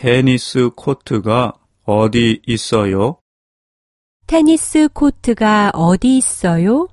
테니스 코트가 어디 있어요? 테니스 코트가 어디 있어요?